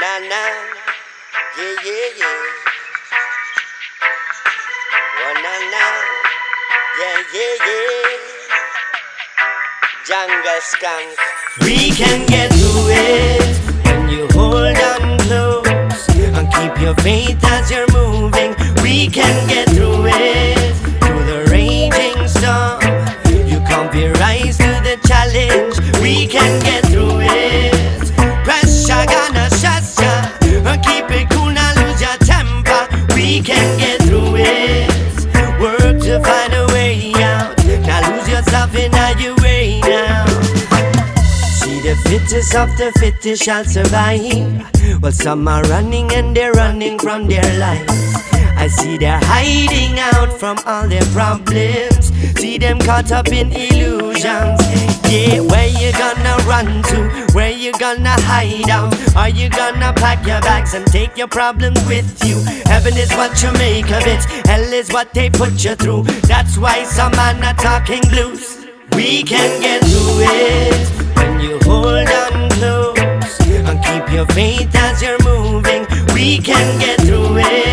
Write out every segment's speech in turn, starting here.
na na, yeah yeah yeah. Na na, yeah yeah yeah. Jungle skunk. We can get through fittest of the fittest shall survive. Well, some are running and they're running from their lives. I see they're hiding out from all their problems. See them caught up in illusions. Yeah, where you gonna run to? Where you gonna hide out? Are you gonna pack your bags and take your problems with you? Heaven is what you make of it. Hell is what they put you through. That's why some man are talking blues. We can get through it hold on close and keep your faith as you're moving. We can get through it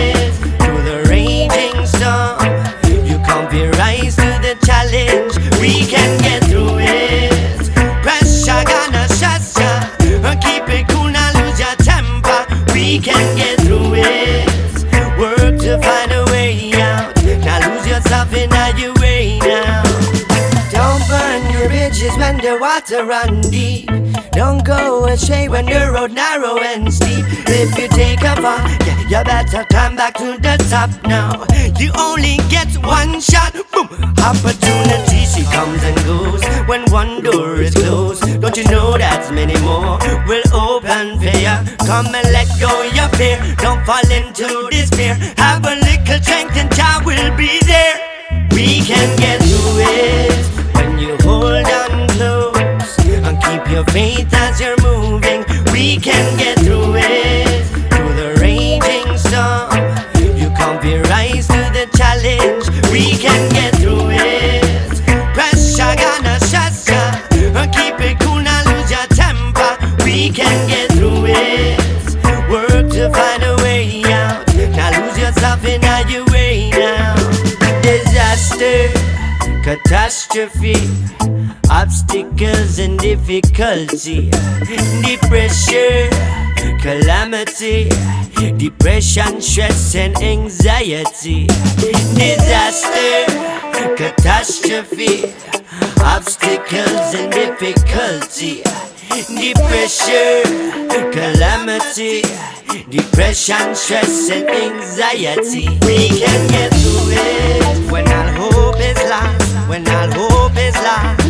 the water run deep. Don't go astray when the road narrow and steep. If you take a fall, yeah, you better climb back to the top now. You only get one shot, boom. Opportunity she comes and goes when one door is closed. Don't you know that many more will open for ya? Come and let go your fear. Don't fall into despair. Have a little strength and Jah will be there. We can get through it faith as you're moving. We can get through it through the raging storm. You computerize to the challenge. We can get through it. Pressure gonna stress ya keep it cool, not lose your temper. We can get through it. Work to find a way out. Now lose yourself in your way now disaster, catastrophe, obstacles and difficulty, depression, calamity, depression, stress and anxiety, disaster, catastrophe, obstacles and difficulty, depression, calamity, depression, stress and anxiety. We can get through it when all hope is lost. When all hope is lost,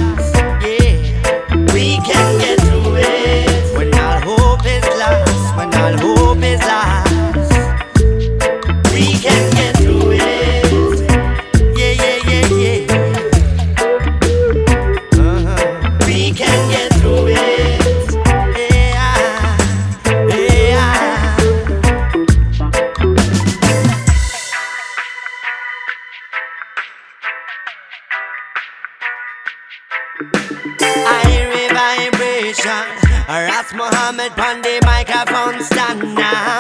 Irie vibration. Ras Muhammad on the microphone stand now.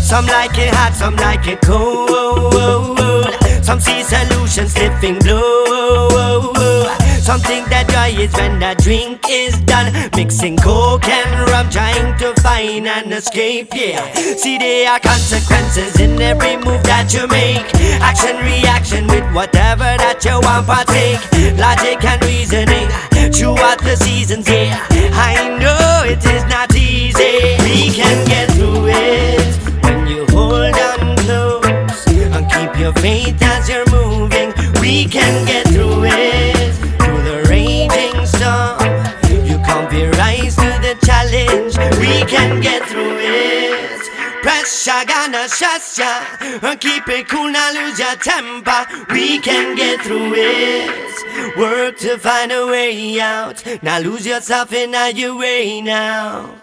Some like it hot, some like it cold. Some see solutions slipping blue. Some think that joy is when the drink is done. Mixing coke and rum, trying to find an escape. Yeah, see there are consequences in every move that you make. Action, reaction with whatever that you want partake. Logic and reasoning throughout the seasons. Yeah, I know it is not easy. We can get through it when you hold on close and keep your faith as you're moving. We can get through it challenge. We can get through it. Pressure gonna stress ya and keep it cool, not lose your temper. We can get through it. Work to find a way out. Now lose yourself in your way now.